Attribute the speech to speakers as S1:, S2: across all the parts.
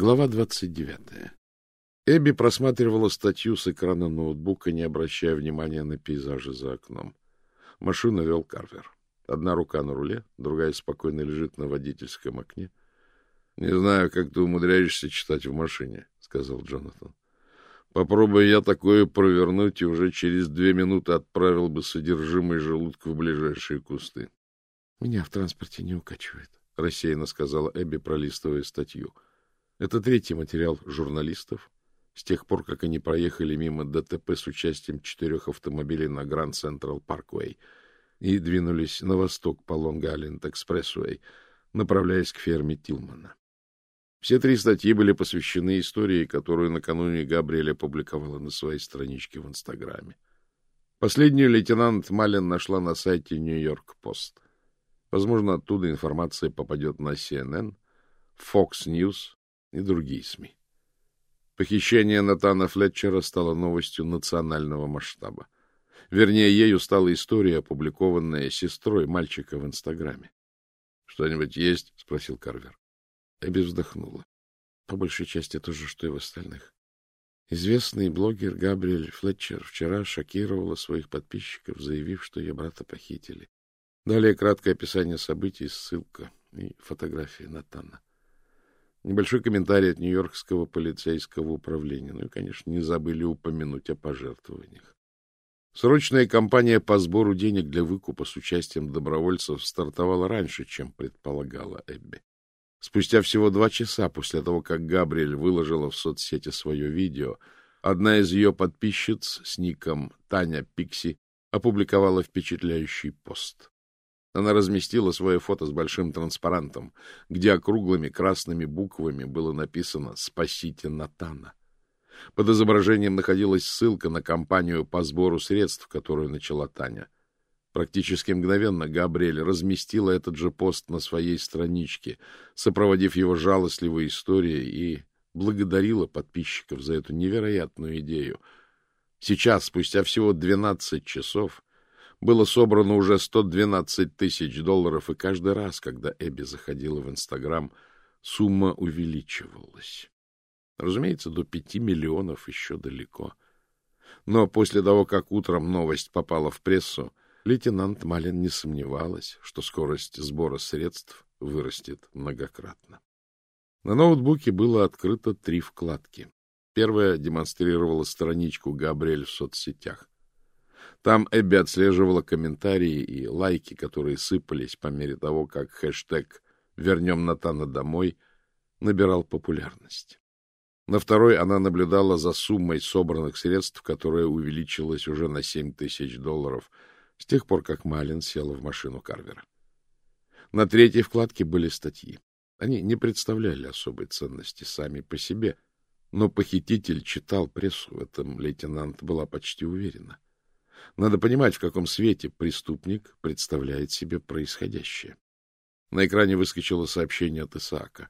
S1: Глава 29. Эбби просматривала статью с экрана ноутбука, не обращая внимания на пейзажи за окном. Машину вел Карвер. Одна рука на руле, другая спокойно лежит на водительском окне. — Не знаю, как ты умудряешься читать в машине, — сказал Джонатан. — Попробуй я такое провернуть, и уже через две минуты отправил бы содержимое желудка в ближайшие кусты.
S2: — Меня в транспорте не укачивает, — рассеянно сказала Эбби, пролистывая статью. — это третий материал журналистов с тех пор, как они проехали мимо ДТП с участием четырех автомобилей на Гранд Централ Парквей и двинулись на восток по Лонг-Айленд Экспрессуэй, направляясь к ферме Тилмана. Все три статьи были посвящены истории, которую накануне Габриэль опубликовала на своей страничке в Инстаграме. Последнюю лейтенант Малин нашла на сайте Нью-Йорк-Пост. Возможно, оттуда информация попадет на CNN, Fox News и другие СМИ. Похищение Натана Флетчера стало новостью национального масштаба. Вернее, ею стала история, опубликованная сестрой мальчика в Инстаграме. — Что-нибудь есть? — спросил Карвер. Эбби вздохнула. По большей части то же, что и в остальных. Известный блогер Габриэль Флетчер вчера шокировала своих подписчиков, заявив, что ее брата похитили. Далее краткое описание событий, ссылка и фотография Натана. Небольшой комментарий от Нью-Йоркского полицейского управления. Ну и, конечно, не забыли упомянуть о пожертвованиях. Срочная кампания по сбору денег для выкупа с участием добровольцев стартовала раньше, чем предполагала Эбби. Спустя всего два часа после того, как Габриэль выложила в соцсети свое видео, одна из ее подписчиц с ником Таня Пикси опубликовала впечатляющий пост. Она разместила свое фото с большим транспарантом, где округлыми красными буквами было написано «Спасите Натана». Под изображением находилась ссылка на кампанию по сбору средств, которую начала Таня. Практически мгновенно Габриэль разместила этот же пост на своей страничке, сопроводив его жалостливой историей и благодарила подписчиков за эту невероятную идею. Сейчас, спустя всего 12 часов, было собрано уже 112 тысяч долларов, и каждый раз, когда Эбби заходила в Инстаграм, сумма увеличивалась. Разумеется, до пяти миллионов еще далеко. Но после того, как утром новость попала в прессу, лейтенант Малин не сомневалась, что скорость сбора средств вырастет многократно. На ноутбуке было открыто три вкладки. Первая демонстрировала страничку Габриэль в соцсетях. Там Эбби отслеживала комментарии и лайки, которые сыпались по мере того, как хэштег «Вернем Натана домой» набирал популярность. На второй она наблюдала за суммой собранных средств, которая увеличилась уже на 7 тысяч долларов с тех пор, как Малин села в машину Карвера. На третьей вкладке были статьи. Они не представляли особой ценности сами по себе, но похититель читал прессу, в этом лейтенант была почти уверена. Надо понимать, в каком свете преступник представляет себе происходящее. На экране выскочило сообщение от Исаака.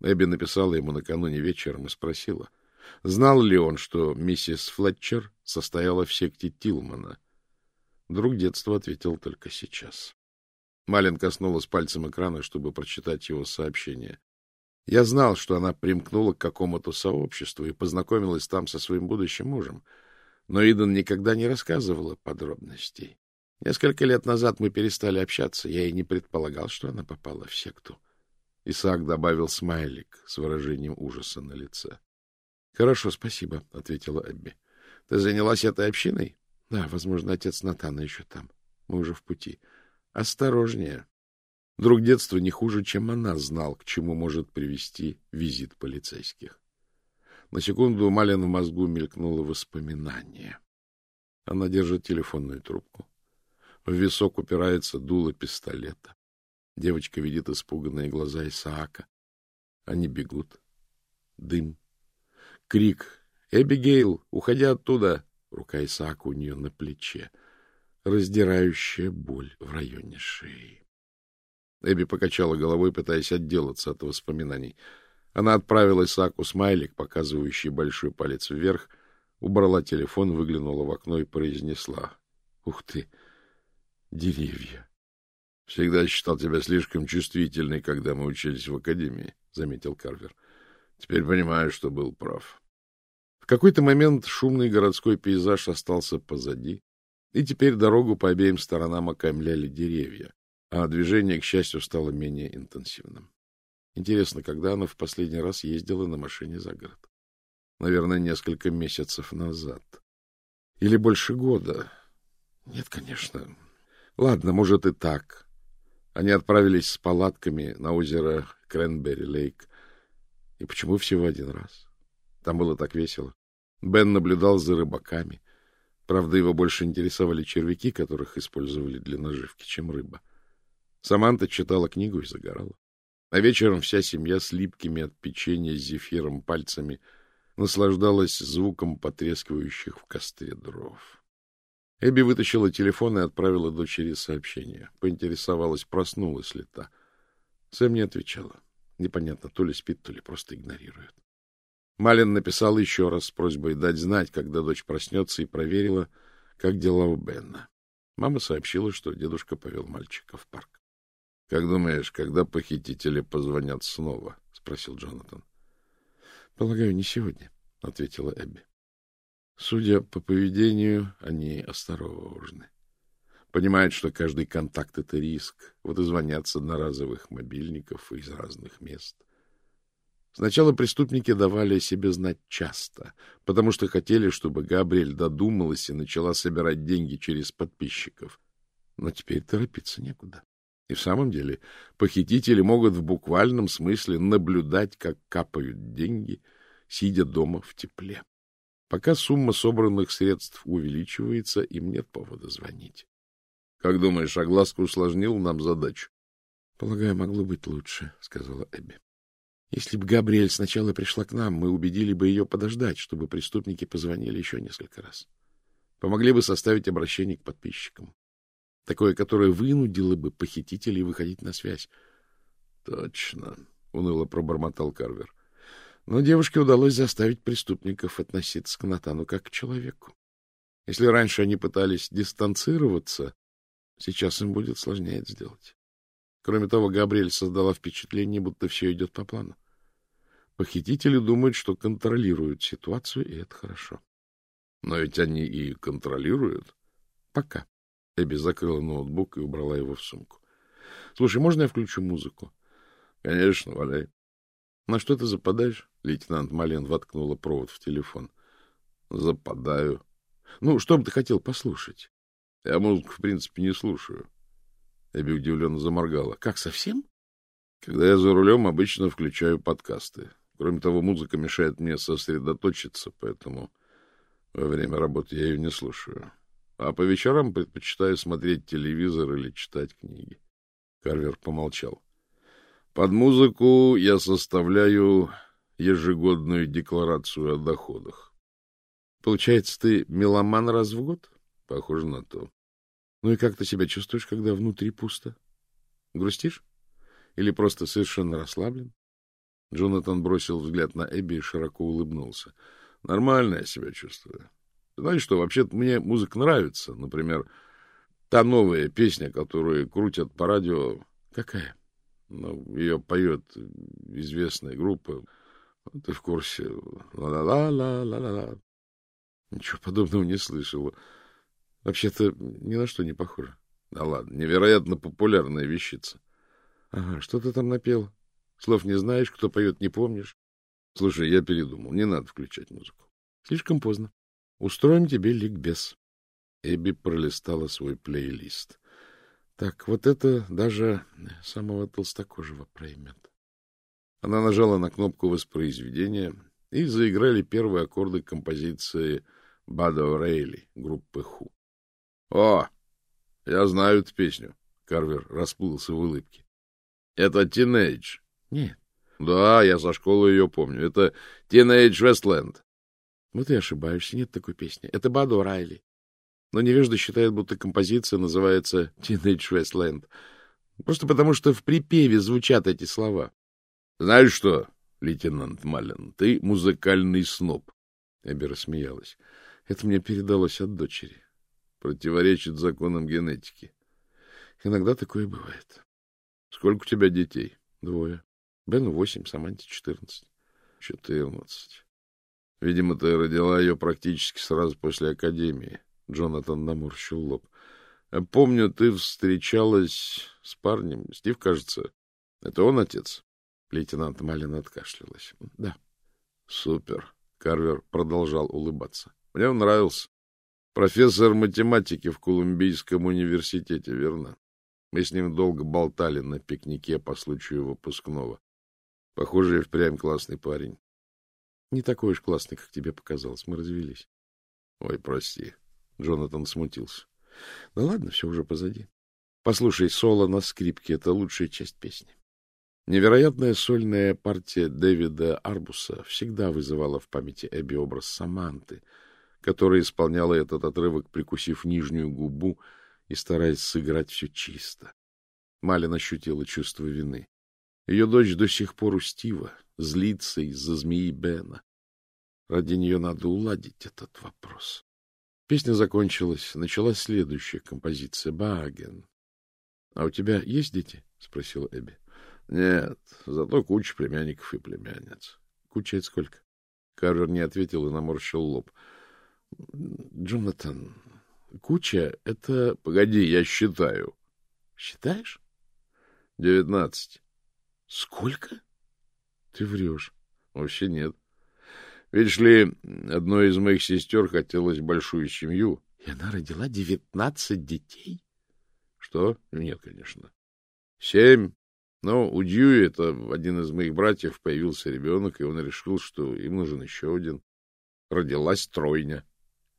S2: Эбби написала ему накануне вечером и спросила, знал ли он, что миссис Флетчер состояла в секте Тилмана. Друг детства ответил только сейчас. Малин коснулась пальцем экрана, чтобы прочитать его сообщение. Я знал, что она примкнула к какому-то сообществу и познакомилась там со своим будущим мужем — но Идан никогда не рассказывала подробностей. Несколько лет назад мы перестали общаться, я и не предполагал, что она попала в секту. Исаак добавил смайлик с выражением ужаса на лице. — Хорошо, спасибо, — ответила Эбби. — Ты занялась этой общиной? — Да, возможно, отец Натана еще там. Мы уже в пути. — Осторожнее. Друг детства не хуже, чем она знал, к чему может привести визит полицейских. На секунду у Малин в мозгу мелькнуло воспоминание. Она держит телефонную трубку. В висок упирается дуло пистолета. Девочка видит испуганные глаза Исаака. Они бегут. Дым. Крик. «Эбигейл, уходи оттуда!» Рука Исаака у нее на плече. Раздирающая боль в районе шеи. Эбби покачала головой, пытаясь отделаться от воспоминаний. Она отправила Исааку смайлик, показывающий большой палец вверх, убрала телефон, выглянула в окно и произнесла. — Ух ты! Деревья! — Всегда считал тебя слишком чувствительной, когда мы учились в академии, — заметил Карвер.
S1: — Теперь понимаю, что был прав. В какой-то момент шумный городской пейзаж остался позади, и теперь дорогу по обеим сторонам окаймляли деревья, а движение, к счастью, стало менее интенсивным. Интересно, когда она в последний раз ездила на машине за город? Наверное, несколько месяцев назад. Или больше года. Нет, конечно. Ладно, может и так. Они отправились с палатками на озеро Кренберри-Лейк. И почему всего один раз? Там было так весело. Бен наблюдал за рыбаками. Правда, его больше интересовали червяки, которых использовали для наживки, чем рыба. Саманта читала книгу и загорала. А вечером вся семья с липкими от печенья с зефиром пальцами наслаждалась звуком потрескивающих в костре дров. Эбби вытащила телефон и отправила дочери сообщение. Поинтересовалась, проснулась ли та. Сэм не отвечала. Непонятно, то ли спит, то ли просто игнорирует. Малин написал еще раз с просьбой дать знать, когда дочь проснется, и проверила, как дела у Бенна. Мама сообщила, что дедушка повел мальчика в парк. — Как думаешь, когда похитители позвонят снова? — спросил Джонатан. — Полагаю, не сегодня, — ответила Эбби. Судя по поведению, они осторожны. Понимают, что каждый контакт — это риск. Вот и звонят с одноразовых мобильников из разных мест. Сначала преступники давали о себе знать часто, потому что хотели, чтобы Габриэль додумалась и начала собирать деньги через подписчиков. Но теперь торопиться некуда. И в самом деле похитители могут в буквальном смысле наблюдать, как капают деньги, сидя дома в тепле. Пока сумма собранных средств увеличивается, им нет повода звонить. — Как думаешь, огласка усложнил нам задачу? — Полагаю, могло быть лучше, — сказала Эбби. Если бы Габриэль сначала пришла к нам, мы убедили бы ее подождать, чтобы преступники позвонили еще несколько раз. Помогли бы составить обращение к подписчикам. Такое, которое вынудило бы похитителей выходить на связь. — Точно, — уныло пробормотал Карвер. Но девушке удалось заставить преступников относиться к Натану как к человеку. Если раньше они пытались дистанцироваться, сейчас им будет сложнее это сделать. Кроме того, Габриэль создала впечатление, будто все идет по плану. Похитители думают, что контролируют ситуацию, и это хорошо. Но ведь они и контролируют. Пока. Эбби закрыла ноутбук и убрала его в сумку. — Слушай, можно я включу музыку? — Конечно, валяй. — На что ты западаешь? Лейтенант Мален воткнула провод в телефон. — Западаю. — Ну, что бы ты хотел послушать? — Я музыку, в принципе, не слушаю. Эбби удивленно заморгала. — Как, совсем? — Когда я за рулем, обычно включаю подкасты. Кроме того, музыка мешает мне сосредоточиться, поэтому во время работы я ее не слушаю. А по вечерам предпочитаю смотреть телевизор или читать книги. Карвер помолчал. Под музыку я составляю ежегодную декларацию о доходах. Получается, ты меломан раз в год? Похоже на то. Ну и как ты себя чувствуешь, когда внутри пусто? Грустишь? Или просто совершенно расслаблен? Джонатан бросил взгляд на Эбби и широко улыбнулся. Нормально я себя чувствую. Знаешь что, вообще-то мне музыка нравится. Например, та новая песня, которую крутят по радио. Какая? Ну, ее поет известная группа. Ты в курсе? Ла-ла-ла-ла-ла-ла. Ничего подобного не слышала. Вообще-то ни на что не похоже. Да ладно, невероятно популярная вещица. Ага, что ты там напел? Слов не знаешь, кто поет, не помнишь. Слушай, я передумал, не надо включать музыку. Слишком поздно. Устроим тебе ликбез. Эбби пролистала свой плейлист. Так, вот это даже самого толстокожего проймет. Она нажала на кнопку воспроизведения, и заиграли первые аккорды композиции Бадо Рейли группы Ху. — О, я знаю эту песню. Карвер расплылся в улыбке. — Это «Тинейдж». — Нет. — Да, я со школы ее помню. Это «Тинейдж Вестленд». — Вот и ошибаешься, нет такой песни. Это Бадо Райли но невежда считает, будто композиция называется «Teenage Westland». Просто потому, что в припеве звучат эти слова. — Знаешь что, лейтенант Малин, ты музыкальный сноб. Эбби рассмеялась. Это мне передалось от дочери. Противоречит законам генетики. Иногда такое бывает. Сколько у тебя детей? Двое. Бену восемь, Саманте четырнадцать. Четырнадцать. Видимо, ты родила ее практически сразу после академии. Джонатан наморщил лоб. А помню, ты встречалась с парнем. Стив, кажется. Это он отец? Лейтенант Малин откашлялась. Да. Супер. Карвер продолжал улыбаться. Мне он нравился. Профессор математики в Колумбийском университете, верно? Мы с ним долго болтали на пикнике по случаю выпускного. Похоже, и впрямь классный парень.
S2: Не такой уж классный, как тебе показалось. Мы развелись.
S1: Ой, прости. Джонатан смутился.
S2: Да ладно, все уже позади. Послушай, соло на скрипке — это лучшая часть песни. Невероятная сольная партия Дэвида Арбуса всегда вызывала в памяти Эбби образ Саманты, которая исполняла этот отрывок, прикусив нижнюю губу и стараясь сыграть все чисто. Малин ощутила чувство вины. Ее дочь до сих пор у Стива, злится из-за змеи Бена. Ради нее надо уладить этот вопрос. Песня закончилась, началась следующая композиция «Баген». — А у тебя есть дети? — спросила Эбби.
S1: — Нет, зато куча племянников и племянниц.
S2: — Куча — это сколько?
S1: Карвер не ответил и наморщил лоб.
S2: — Джонатан, куча — это...
S1: — Погоди, я считаю.
S2: — Считаешь?
S1: — Девятнадцать.
S2: — Сколько? — Ты врешь.
S1: — Вообще нет. Видишь ли, одной из моих сестер хотелось большую семью.
S2: И она родила девятнадцать детей?
S1: Что? Нет, конечно. Семь. Но у Дьюи, это один из моих братьев, появился ребенок, и он решил, что им нужен еще один. Родилась тройня.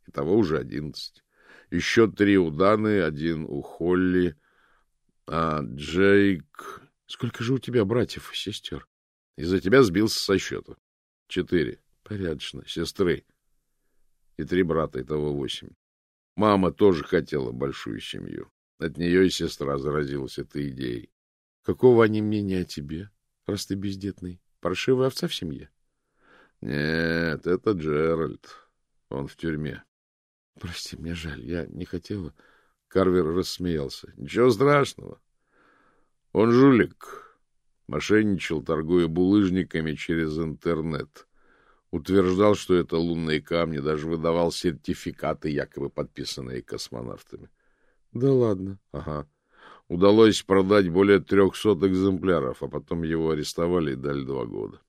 S1: Итого уже одиннадцать. Еще три у Даны, один у Холли, а Джейк...
S2: Сколько же у тебя братьев и сестер?
S1: Из-за тебя сбился со счета. Четыре.
S2: Порядочно.
S1: Сестры. И три брата, итого восемь. Мама тоже хотела большую семью. От нее и сестра заразилась этой идеей.
S2: Какого они мнения о тебе, раз ты бездетный? Паршивая овца в семье?
S1: Нет, это Джеральд. Он в тюрьме.
S2: Прости, мне жаль, я не хотела.
S1: Карвер рассмеялся. Ничего страшного. Он жулик. Мошенничал, торгуя булыжниками через интернет утверждал, что это лунные камни, даже выдавал сертификаты, якобы подписанные космонавтами.
S2: — Да ладно.
S1: — Ага. Удалось продать более трехсот экземпляров, а потом его арестовали и дали два года.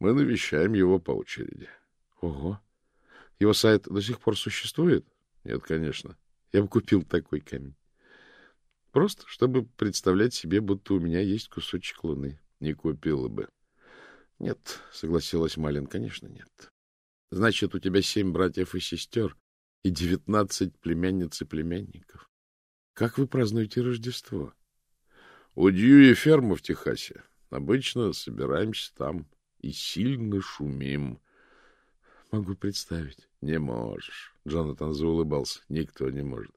S1: Мы навещаем его по очереди.
S2: — Ого. Его сайт до сих пор существует?
S1: — Нет, конечно.
S2: Я бы купил такой камень. Просто, чтобы представлять себе, будто у меня есть кусочек луны.
S1: Не купила бы.
S2: — Нет, — согласилась Малин, — конечно, нет. Значит, у тебя семь братьев и сестер и девятнадцать племянниц и племянников. Как вы празднуете Рождество?
S1: — У Дьюи ферма в Техасе. Обычно собираемся там и сильно шумим.
S2: — Могу представить.
S1: — Не можешь. Джонатан заулыбался. — Никто не может.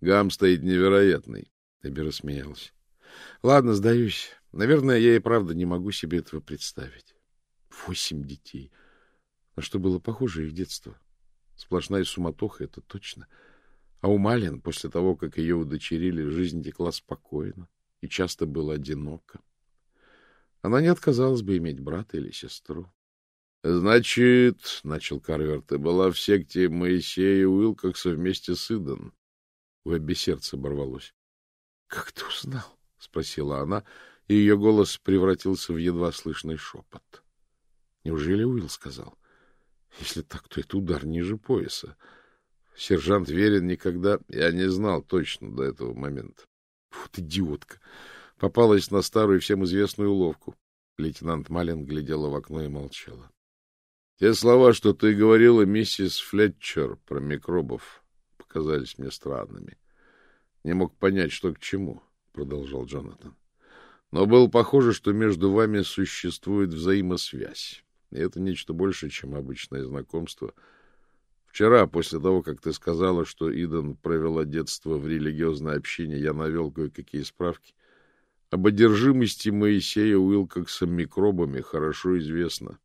S1: Гам стоит невероятный.
S2: Эбби рассмеялась. — Ладно, сдаюсь. Наверное, я и правда не могу себе этого представить. Восемь детей. На что было похоже их детство? Сплошная суматоха, это точно. А у Малин, после того, как ее удочерили, жизнь текла спокойно и часто было одиноко. Она не отказалась бы иметь брата или сестру.
S1: — Значит, — начал Карвер, — ты была в секте Моисея Уилкокса вместе с Идом.
S2: У Эбби сердце оборвалось. — Как ты узнал? — спросила она, и ее голос превратился в едва слышный шепот. Неужели Уилл сказал? Если так, то это удар ниже пояса. Сержант Верин никогда...
S1: Я не знал точно до этого момента.
S2: Вот идиотка! Попалась на старую всем известную уловку. Лейтенант Малин глядела в окно и молчала.
S1: — Те слова, что ты говорила, миссис Флетчер, про микробов, показались мне странными. Не мог понять, что к чему, — продолжал Джонатан. Но было похоже, что между вами существует взаимосвязь. И это нечто большее, чем обычное знакомство. Вчера, после того, как ты сказала, что Идан провела детство в религиозное общение, я навел кое-какие справки. Об одержимости Моисея Уилкокса микробами хорошо известно.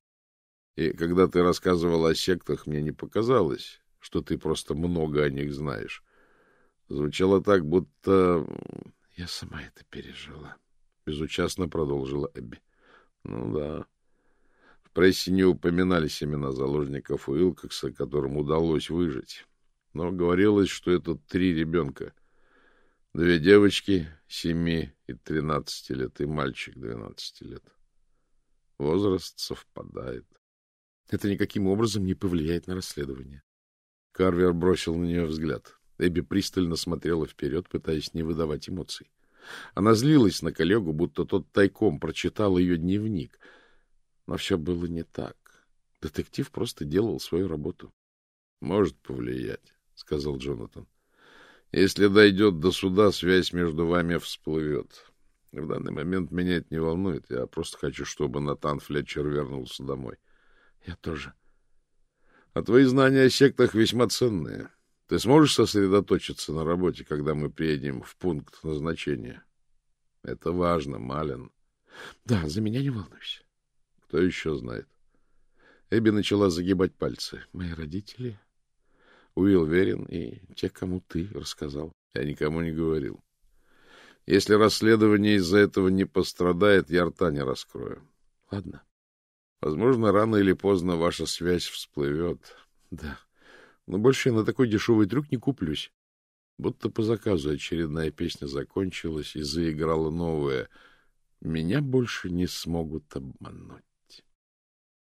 S1: И когда ты рассказывала о сектах, мне не показалось, что ты просто много о них знаешь. Звучало так, будто...
S2: Я сама это пережила.
S1: Безучастно продолжила Эбби. Ну да В прессе не упоминались имена заложников Уилкокса, которым удалось выжить. Но говорилось, что это три ребенка. Две девочки, семи и тринадцати лет, и мальчик двенадцати лет. Возраст совпадает.
S2: Это никаким образом не повлияет на расследование.
S1: Карвер бросил на нее взгляд. Эбби пристально смотрела вперед, пытаясь не выдавать эмоций. Она злилась на коллегу, будто тот тайком прочитал ее дневник. Но все было не так. Детектив просто делал свою работу. — Может повлиять, — сказал Джонатан. — Если дойдет до суда, связь между вами всплывет. В данный момент меня это не волнует. Я просто хочу, чтобы Натан Флетчер вернулся домой.
S2: — Я тоже.
S1: — А твои знания о сектах весьма ценные. Ты сможешь сосредоточиться на работе, когда мы приедем в пункт назначения? Это важно, Малин.
S2: — Да, за меня не волнуйся.
S1: — Кто еще знает? Эбби начала загибать пальцы.
S2: — Мои родители, Уилл Верин и те, кому ты рассказал.
S1: Я никому не говорил. Если расследование из-за этого не пострадает, я рта не раскрою.
S2: Ладно.
S1: Возможно, рано или поздно ваша связь всплывет.
S2: Да. Но больше я на такой дешевый трюк не куплюсь.
S1: Будто по заказу очередная песня закончилась и заиграла новая. Меня больше не смогут обмануть.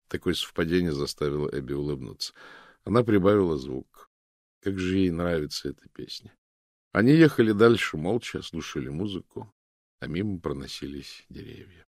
S1: Такое совпадение заставило Эбби улыбнуться. Она прибавила звук. Как же ей нравится эта песня. Они ехали дальше молча, слушали музыку, а мимо проносились деревья.